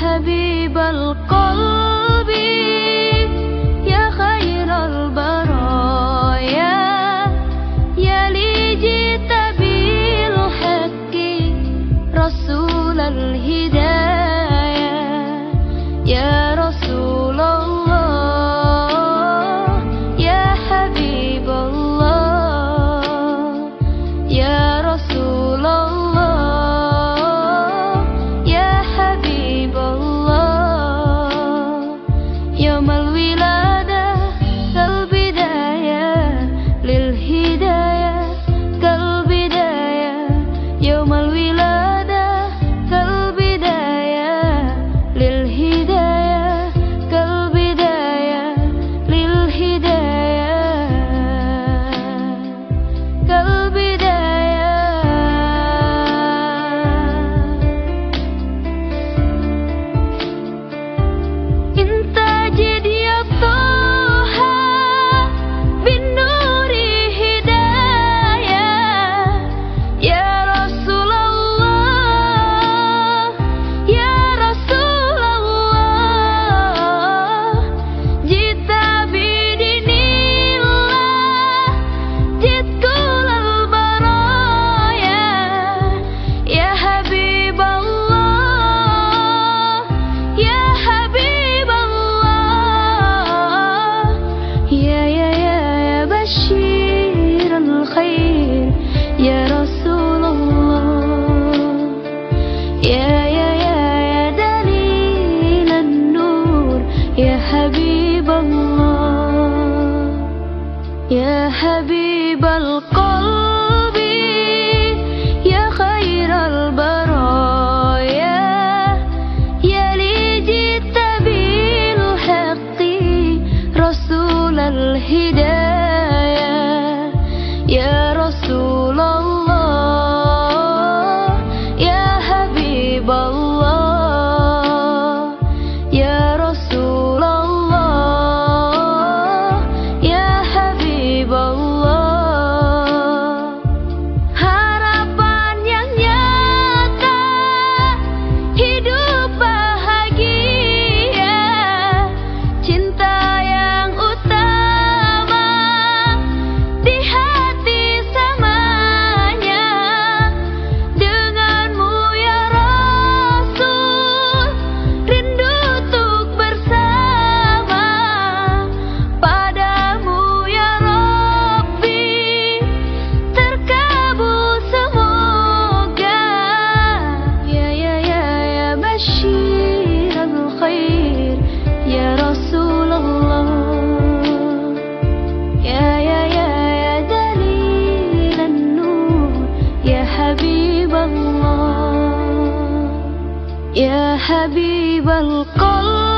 حبيب القلب. يا حبيب القلب Habib al qalb